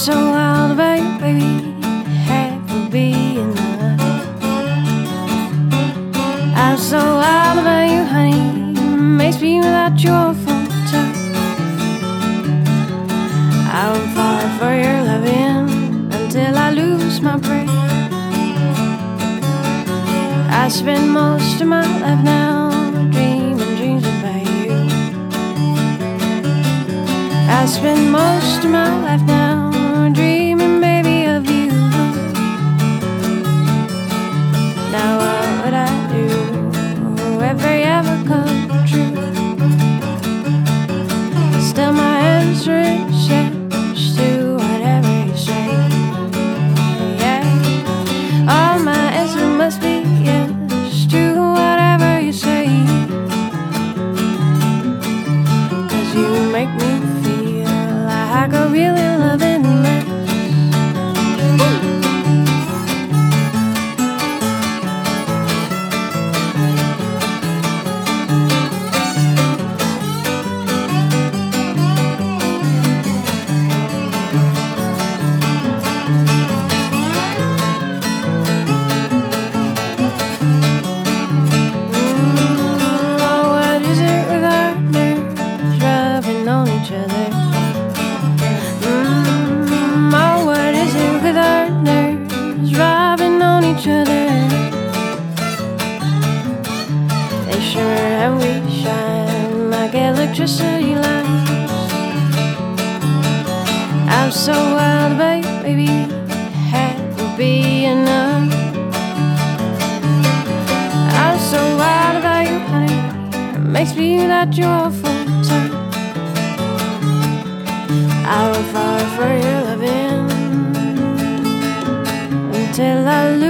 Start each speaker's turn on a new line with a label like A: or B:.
A: so wild baby. Half will be enough. I'm so wild about you, honey. Makes me without your full touch. I will fall for your loving until I lose my breath. I spend most of my life now dreaming dreams about you. I spend most of my life Shimmer and we shine like electricity lines. I'm so wild baby. Had be enough. I'm so wild about you, honey. It makes me that you're full time. I will fall for your loving until I lose.